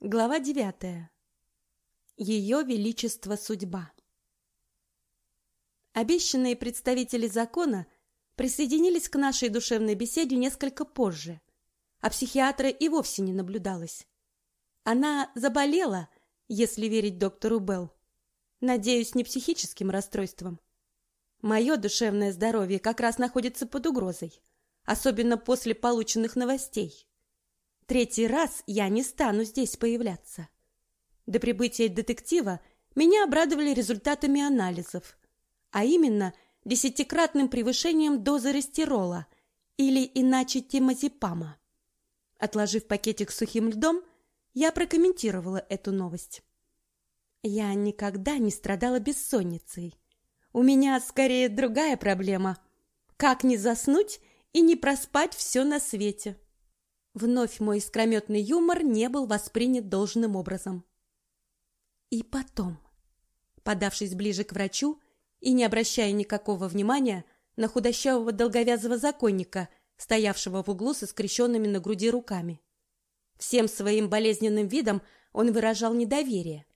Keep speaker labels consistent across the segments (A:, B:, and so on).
A: Глава девятая. Ее Величество Судьба. Обещанные представители закона присоединились к нашей душевной беседе несколько позже, а психиатра и вовсе не наблюдалось. Она заболела, если верить доктору Белл. Надеюсь, не психическим расстройством. Мое душевное здоровье как раз находится под угрозой, особенно после полученных новостей. Третий раз я не стану здесь появляться. До прибытия детектива меня обрадовали результатами анализов, а именно десятикратным превышением дозы рестерола или иначе темазепама. Отложив пакетик с сухим льдом, я прокомментировала эту новость. Я никогда не страдала бессонницей. У меня скорее другая проблема: как не заснуть и не проспать все на свете. Вновь мой искрометный юмор не был воспринят должным образом. И потом, подавшись ближе к врачу и не обращая никакого внимания на худощавого долговязого законника, стоявшего в углу со скрещенными на груди руками. Всем своим болезненным видом он выражал недоверие.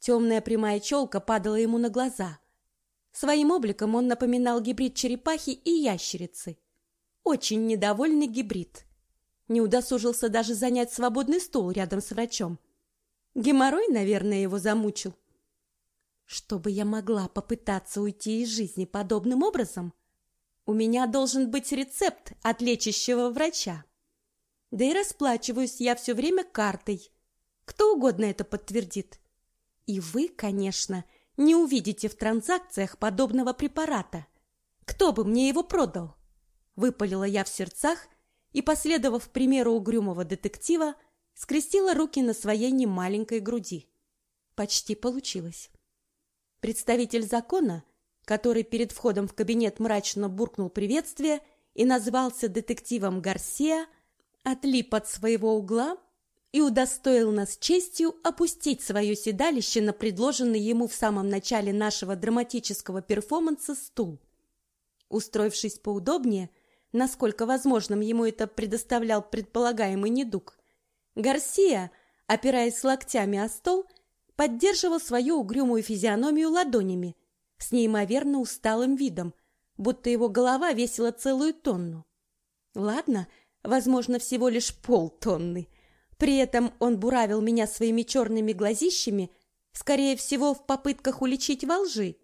A: Темная прямая челка падала ему на глаза. Своим обликом он напоминал гибрид черепахи и ящерицы. Очень недовольный гибрид не удосужился даже занять свободный стул рядом с врачом. Геморрой, наверное, его замучил. Чтобы я могла попытаться уйти из жизни подобным образом, у меня должен быть рецепт от лечащего врача. Да и расплачиваюсь я все время картой. Кто угодно это подтвердит. И вы, конечно, не увидите в транзакциях подобного препарата. Кто бы мне его продал? Выпалила я в сердцах и, последовав примеру угрюмого детектива, скрестила руки на своей немаленькой груди. Почти получилось. Представитель закона, который перед входом в кабинет мрачно буркнул приветствие и назвался детективом Гарсия, отлип от своего угла и удостоил нас честью опустить свое седалище на предложенный ему в самом начале нашего драматического перформанса стул. Устроившись поудобнее, насколько возможным ему это предоставлял предполагаемый недуг. Гарсия, опираясь локтями о стол, поддерживал свою угрюмую физиономию ладонями с неимоверно усталым видом, будто его голова весила целую тонну. Ладно, возможно, всего лишь полтонны. При этом он буравил меня своими черными глазищами, скорее всего, в попытках уличить во лжи.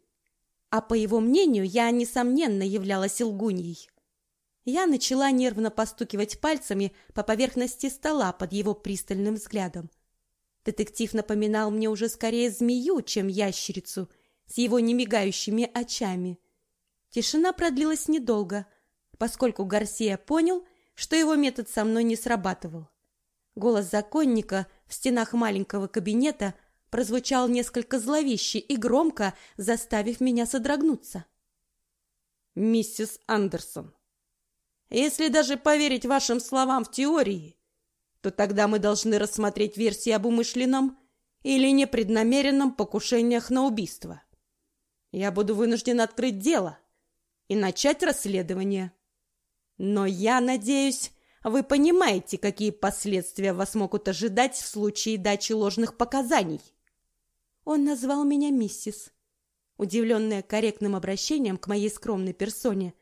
A: А по его мнению, я несомненно являлась лгуньей. Я начала нервно постукивать пальцами по поверхности стола под его пристальным взглядом. Детектив напоминал мне уже скорее змею, чем ящерицу, с его немигающими очами. Тишина продлилась недолго, поскольку Гарсия понял, что его метод со мной не срабатывал. Голос законника в стенах маленького кабинета прозвучал несколько зловеще и громко, заставив меня содрогнуться.
B: «Миссис Андерсон, если даже поверить вашим словам в теории, то тогда мы должны рассмотреть версии об умышленном или непреднамеренном покушениях на убийство. Я буду вынужден открыть дело и начать расследование. Но я надеюсь, вы понимаете, какие последствия вас могут ожидать в случае дачи ложных показаний.
A: Он назвал меня миссис. Удивленная корректным обращением к моей скромной персоне,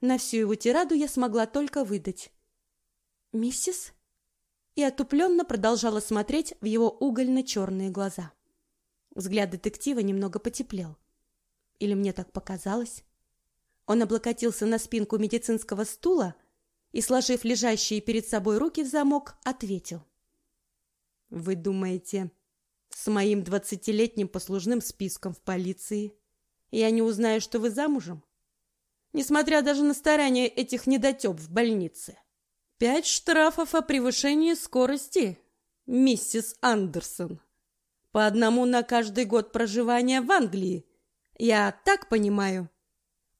A: на всю его тираду я смогла только выдать. «Миссис?» И отупленно продолжала смотреть в его угольно-черные глаза. Взгляд детектива немного потеплел. Или мне так показалось? Он облокотился на спинку медицинского стула и, сложив лежащие перед собой руки в замок, ответил.
B: «Вы думаете, с моим двадцатилетним послужным списком в полиции я не узнаю, что вы замужем? Несмотря даже на старания этих недотеп в больнице. Пять штрафов о превышении скорости, миссис Андерсон. По одному на каждый год проживания в Англии. Я так понимаю.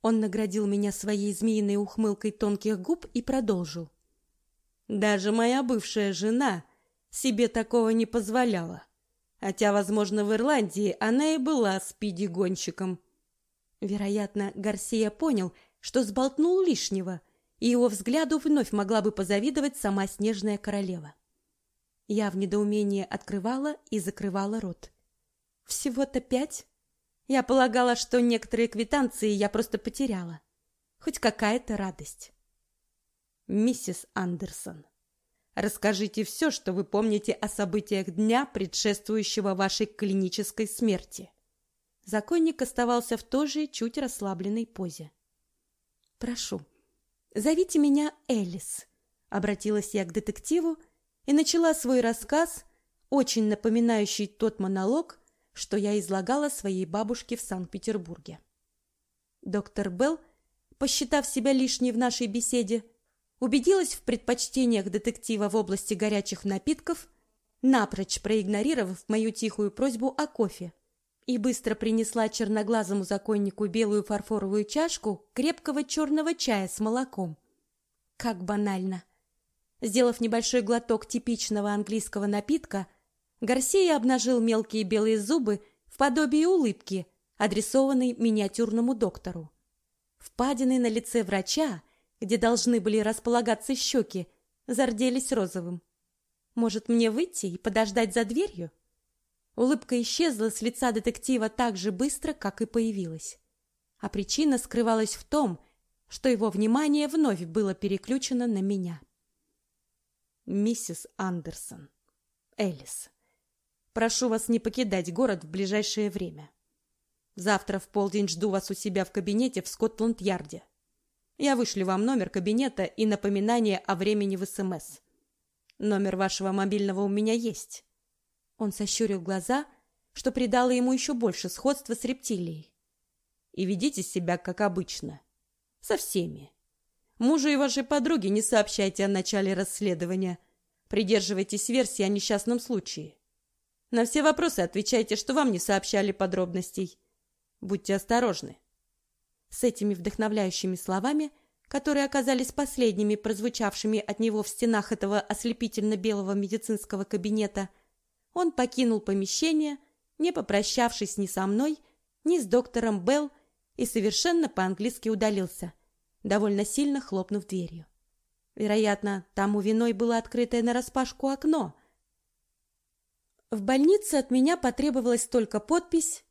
A: Он наградил меня своей змеиной ухмылкой тонких губ и продолжил.
B: Даже моя бывшая жена себе такого не позволяла. Хотя, возможно, в Ирландии она и была спиди-гонщиком.
A: Вероятно, Гарсия понял, что сболтнул лишнего, и его взгляду вновь могла бы позавидовать сама снежная королева. Я в недоумении открывала и закрывала рот. Всего-то пять? Я полагала, что некоторые квитанции я просто потеряла. Хоть какая-то радость.
B: Миссис Андерсон, расскажите все, что вы помните о событиях дня, предшествующего вашей клинической смерти.
A: Законник оставался в той же чуть расслабленной позе. Прошу, зовите меня Элис, обратилась я к детективу и начала свой рассказ, очень напоминающий тот монолог, что я излагала своей бабушке в Санкт-Петербурге. Доктор Белл, посчитав себя лишней в нашей беседе, убедилась в предпочтениях детектива в области горячих напитков, напрочь проигнорировав мою тихую просьбу о кофе, и быстро принесла черноглазому законнику белую фарфоровую чашку крепкого черного чая с молоком. Как банально. Сделав небольшой глоток типичного английского напитка, Гарсия обнажил мелкие белые зубы в подобии улыбки, адресованной миниатюрному доктору. Впадины на лице врача, где должны были располагаться щеки, зарделись розовым. Может, мне выйти и подождать за дверью? Улыбка исчезла с лица детектива так же быстро, как и появилась. А причина скрывалась в том, что его внимание вновь было переключено на меня.
B: Миссис Андерсон, Элис, Прошу вас не покидать город в ближайшее время. Завтра в полдень жду вас у себя в кабинете в Скотланд-Ярде. Я вышлю вам номер кабинета и напоминание о времени в СМС. Номер вашего мобильного у меня есть.
A: Он сощурил глаза, что придало ему еще больше сходства с рептилией.
B: И ведите себя как обычно. Со всеми. Мужу и вашей подруге не сообщайте о начале расследования. Придерживайтесь версии о несчастном случае. На все вопросы отвечайте, что вам не сообщали подробностей. Будьте осторожны.
A: С этими вдохновляющими словами, которые оказались последними прозвучавшими от него в стенах этого ослепительно-белого медицинского кабинета, он покинул помещение, не попрощавшись ни со мной, ни с доктором Белл, и совершенно по-английски удалился, довольно сильно хлопнув дверью. Вероятно, тому виной было открытое нараспашку окно, в больнице от меня потребовалась только подпись,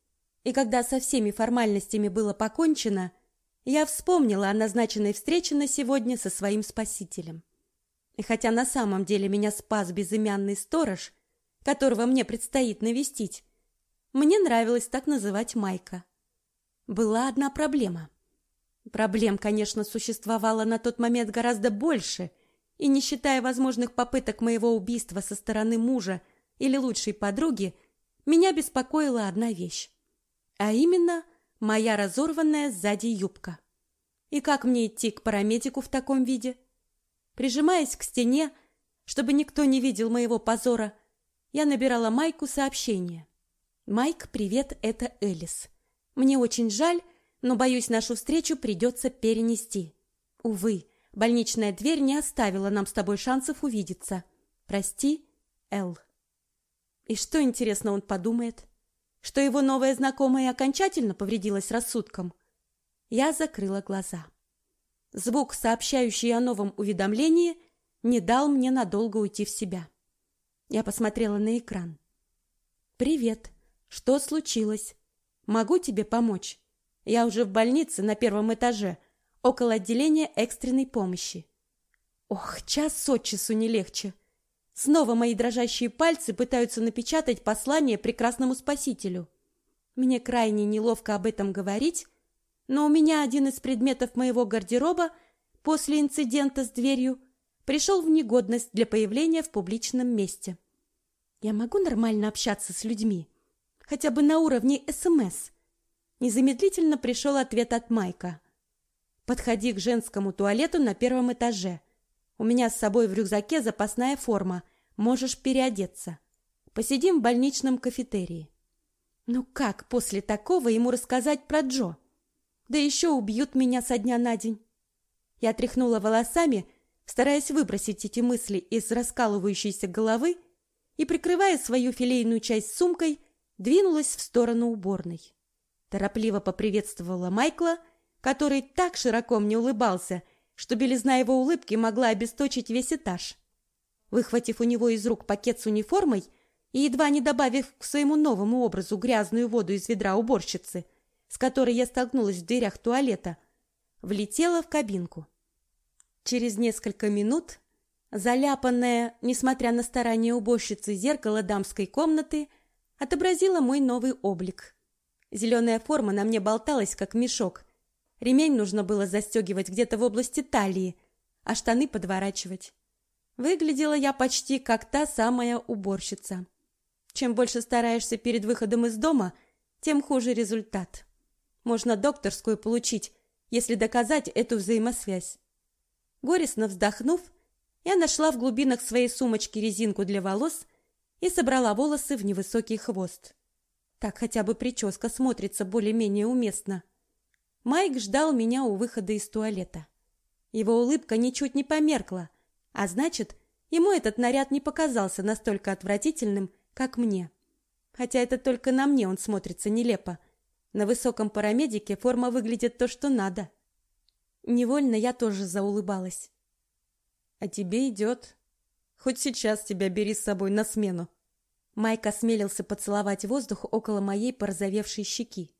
A: и когда со всеми формальностями было покончено, я вспомнила о назначенной встрече на сегодня со своим спасителем. И хотя на самом деле меня спас безымянный сторож, которого мне предстоит навестить, мне нравилось так называть Майка. Была одна проблема. Проблем, конечно, существовало на тот момент гораздо больше, и не считая возможных попыток моего убийства со стороны мужа или лучшей подруги, меня беспокоила одна вещь, а именно моя разорванная сзади юбка. И как мне идти к парамедику в таком виде? Прижимаясь к стене, чтобы никто не видел моего позора, я набирала Майку сообщение. «Майк, привет, это Элис. Мне очень жаль, но, боюсь, нашу встречу придется перенести. Увы, больничная дверь не оставила нам с тобой шансов увидеться. Прости, Эл». И что, интересно, он подумает? Что его новая знакомая окончательно повредилась рассудком? Я закрыла глаза. Звук, сообщающий о новом уведомлении, не дал мне надолго уйти в себя. Я посмотрела на экран. «Привет. Что случилось? Могу тебе помочь? Я уже в больнице на первом этаже, около отделения экстренной помощи». Ох, час от часу не легче. Снова мои дрожащие пальцы пытаются напечатать послание прекрасному спасителю. Мне крайне неловко об этом говорить, но у меня один из предметов моего гардероба после инцидента с дверью пришел в негодность для появления в публичном месте. Я могу нормально общаться с людьми, хотя бы на уровне СМС. Незамедлительно пришел ответ от Майка. Подходи к женскому туалету на первом этаже. У меня с собой в рюкзаке запасная форма. Можешь переодеться. Посидим в больничном кафетерии. Ну как после такого ему рассказать про Джо? Да еще убьют меня со дня на день. Я тряхнула волосами, стараясь выбросить эти мысли из раскалывающейся головы и, прикрывая свою филейную часть сумкой, двинулась в сторону уборной. Торопливо поприветствовала Майкла, который так широко мне улыбался – что белизна его улыбки могла обесточить весь этаж. Выхватив у него из рук пакет с униформой и едва не добавив к своему новому образу грязную воду из ведра уборщицы, с которой я столкнулась в дверях туалета, влетела в кабинку. Через несколько минут, заляпанное, несмотря на старания уборщицы, зеркало дамской комнаты отобразило мой новый облик. Зеленая форма на мне болталась, как мешок. Ремень нужно было застегивать где-то в области талии, а штаны подворачивать. Выглядела я почти как та самая уборщица. Чем больше стараешься перед выходом из дома, тем хуже результат. Можно докторскую получить, если доказать эту взаимосвязь. Горестно вздохнув, я нашла в глубинах своей сумочки резинку для волос и собрала волосы в невысокий хвост. Так хотя бы прическа смотрится более-менее уместно. Майк ждал меня у выхода из туалета. Его улыбка ничуть не померкла, а значит, ему этот наряд не показался настолько отвратительным, как мне. Хотя это только на мне он смотрится нелепо. На высоком парамедике форма выглядит то, что надо. Невольно я тоже заулыбалась. А тебе идет. Хоть сейчас тебя бери с собой на смену. Майк осмелился поцеловать воздух около моей порозовевшей щеки.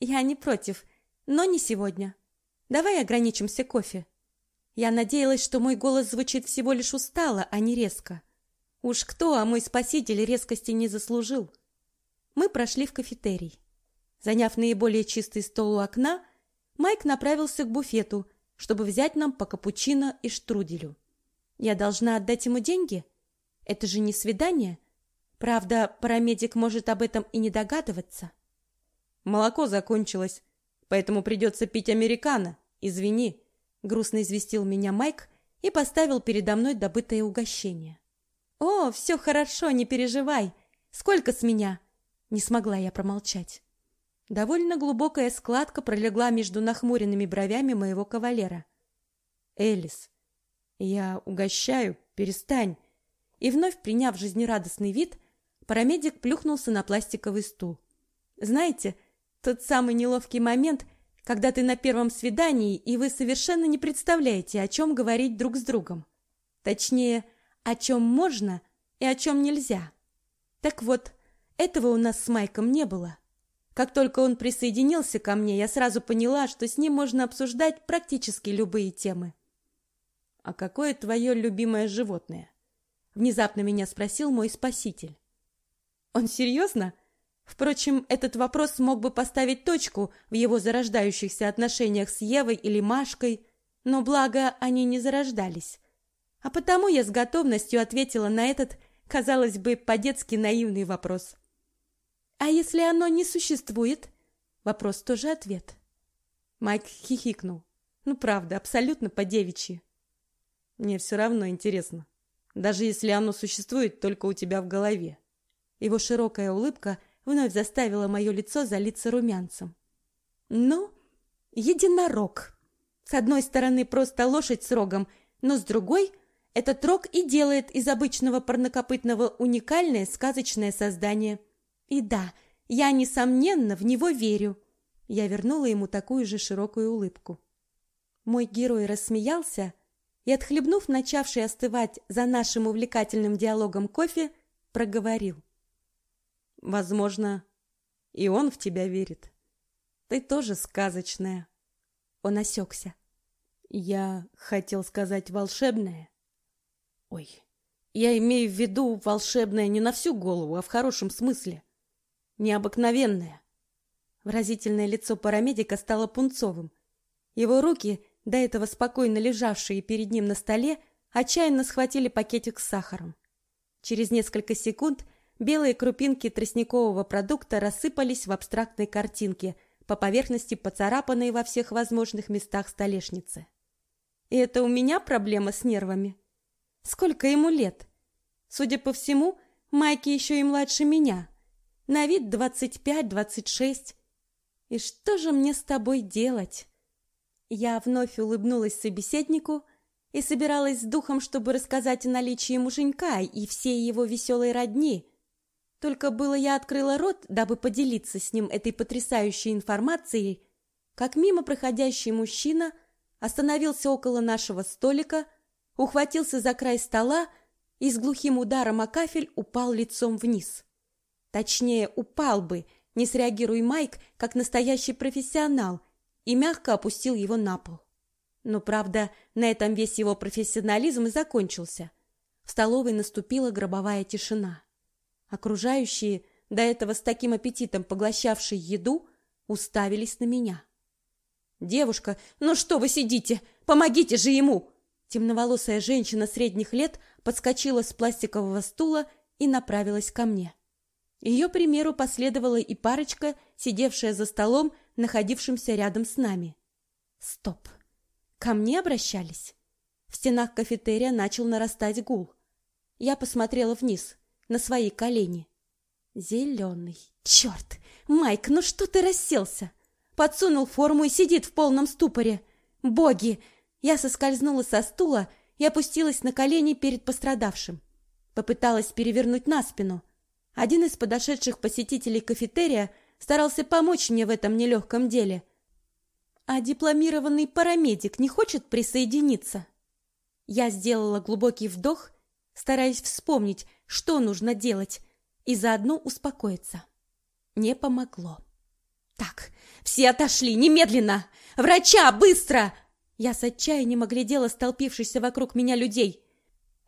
A: Я не против, но не сегодня. Давай ограничимся кофе. Я надеялась, что мой голос звучит всего лишь устало, а не резко. Уж кто, а мой спаситель резкости не заслужил. Мы прошли в кафетерий. Заняв наиболее чистый стол у окна, Майк направился к буфету, чтобы взять нам по капучино и штруделю. Я должна отдать ему деньги? Это же не свидание. Правда, парамедик может об этом и не догадываться.
B: Молоко закончилось, поэтому придется пить американо. Извини грустно известил меня Майк и поставил передо мной добытое угощение.
A: О, все хорошо, не переживай. Сколько с меня? Не смогла я промолчать. Довольно глубокая складка пролегла между нахмуренными бровями моего кавалера.
B: Элис, я угощаю, перестань.
A: И вновь приняв жизнерадостный вид, парамедик плюхнулся на пластиковый стул. Знаете, тот самый неловкий момент, когда ты на первом свидании, и вы совершенно не представляете, о чем говорить друг с другом. Точнее, о чем можно и о чем нельзя. Так вот, этого у нас с Майком не было. Как только он присоединился ко мне, я сразу поняла, что с ним можно обсуждать практически любые темы.
B: «А какое твое любимое животное?»
A: Внезапно меня спросил мой спаситель. «Он серьезно?» Впрочем, этот вопрос мог бы поставить точку в его зарождающихся отношениях с Евой или Машкой, но благо они не зарождались. А потому я с готовностью ответила на этот, казалось бы, по-детски наивный вопрос. А если оно не существует? Вопрос тоже ответ. Майк хихикнул. Ну, правда, абсолютно по-девичьи.
B: Мне все равно интересно. Даже если оно существует только у тебя в голове.
A: Его широкая улыбка – вновь заставила мое лицо залиться румянцем. Ну, единорог. С одной стороны просто лошадь с рогом, но с другой этот рог и делает из обычного парнокопытного уникальное сказочное создание. И да, я несомненно в него верю. Я вернула ему такую же широкую улыбку. Мой герой рассмеялся и, отхлебнув начавший остывать за нашим увлекательным диалогом кофе, проговорил:
B: Возможно, и он в тебя верит. Ты тоже сказочная.
A: Он осекся.
B: Я хотел сказать волшебное. Ой, я имею в виду волшебное не на всю голову, а в хорошем смысле. Необыкновенное.
A: Выразительное лицо парамедика стало пунцовым. Его руки, до этого спокойно лежавшие перед ним на столе, отчаянно схватили пакетик с сахаром. Через несколько секунд Белые крупинки тростникового продукта рассыпались в абстрактной картинке по поверхности поцарапанной во всех возможных местах столешницы. И это у меня проблема с нервами. Сколько ему лет? Судя по всему, Майки еще и младше меня. На вид двадцать пять-двадцать шесть. И что же мне с тобой делать? Я вновь улыбнулась собеседнику и собиралась с духом, чтобы рассказать о наличии муженька и всей его веселой родни, только было я открыла рот, дабы поделиться с ним этой потрясающей информацией, как мимо проходящий мужчина остановился около нашего столика, ухватился за край стола, и с глухим ударом о кафель упал лицом вниз. Точнее, упал бы, не среагируй Майк, как настоящий профессионал, и мягко опустил его на пол. Но, правда, на этом весь его профессионализм и закончился. В столовой наступила гробовая тишина. Окружающие, до этого с таким аппетитом поглощавшие еду, уставились на меня. «Девушка, ну что вы сидите? Помогите же ему!» Темноволосая женщина средних лет подскочила с пластикового стула и направилась ко мне. Ее примеру последовала и парочка, сидевшая за столом, находившимся рядом с нами. Стоп. Ко мне обращались? В стенах кафетерия начал нарастать гул. Я посмотрела вниз, на свои колени. Зеленый. Черт! Майк, ну что ты расселся? Подсунул форму и сидит в полном ступоре. Боги! Я соскользнула со стула и опустилась на колени перед пострадавшим. Попыталась перевернуть на спину. Один из подошедших посетителей кафетерия старался помочь мне в этом нелегком деле. А дипломированный парамедик не хочет присоединиться? Я сделала глубокий вдох, стараясь вспомнить, что нужно делать, и заодно успокоиться. Не помогло. Так, все отошли немедленно. Врача, быстро! Я с отчаянием оглядела столпившихся вокруг меня людей.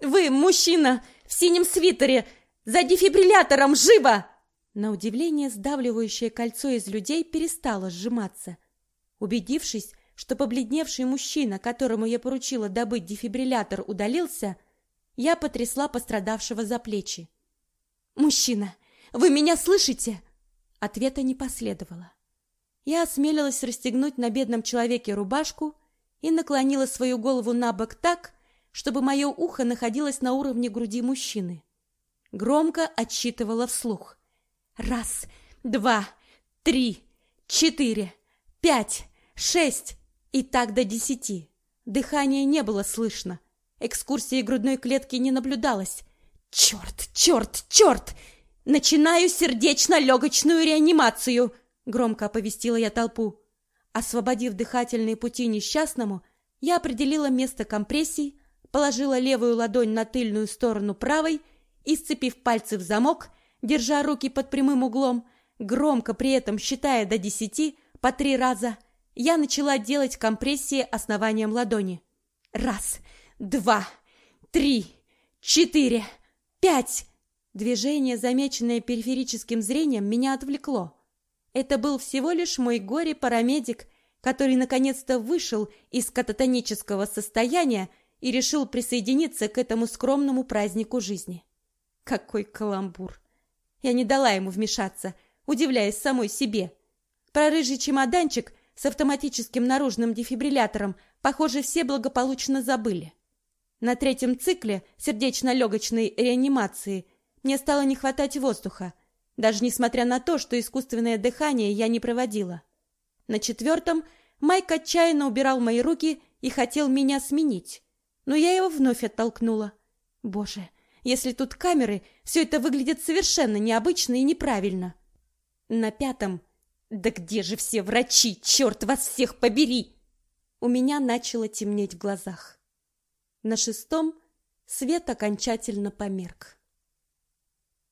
A: Вы, мужчина, в синем свитере, за дефибриллятором, живо! На удивление сдавливающее кольцо из людей перестало сжиматься. Убедившись, что побледневший мужчина, которому я поручила добыть дефибриллятор, удалился, я потрясла пострадавшего за плечи. «Мужчина, вы меня слышите?» Ответа не последовало. Я осмелилась расстегнуть на бедном человеке рубашку и наклонила свою голову на бок так, чтобы мое ухо находилось на уровне груди мужчины. Громко отсчитывала вслух. Раз, два, три, четыре, пять, шесть и так до десяти. Дыхания не было слышно. Экскурсии грудной клетки не наблюдалось. Черт, черт, черт! Начинаю сердечно-легочную реанимацию, громко оповестила я толпу. Освободив дыхательные пути несчастному, я определила место компрессии, положила левую ладонь на тыльную сторону правой и, сцепив пальцы в замок, держа руки под прямым углом, громко при этом считая до десяти по три раза, я начала делать компрессии основанием ладони. Раз, два, три, четыре, пять. Движение, замеченное периферическим зрением, меня отвлекло. Это был всего лишь мой горе-парамедик, который наконец-то вышел из кататонического состояния и решил присоединиться к этому скромному празднику жизни. Какой каламбур! Я не дала ему вмешаться, удивляясь самой себе. Про рыжий чемоданчик с автоматическим наружным дефибриллятором, похоже, все благополучно забыли. На третьем цикле сердечно-легочной реанимации мне стало не хватать воздуха, даже несмотря на то, что искусственное дыхание я не проводила. На четвертом Майк отчаянно убирал мои руки и хотел меня сменить, но я его вновь оттолкнула. Боже, если тут камеры, все это выглядит совершенно необычно и неправильно. На пятом... Да где же все врачи, черт вас всех побери! У меня начало темнеть в глазах. На шестом свет окончательно померк.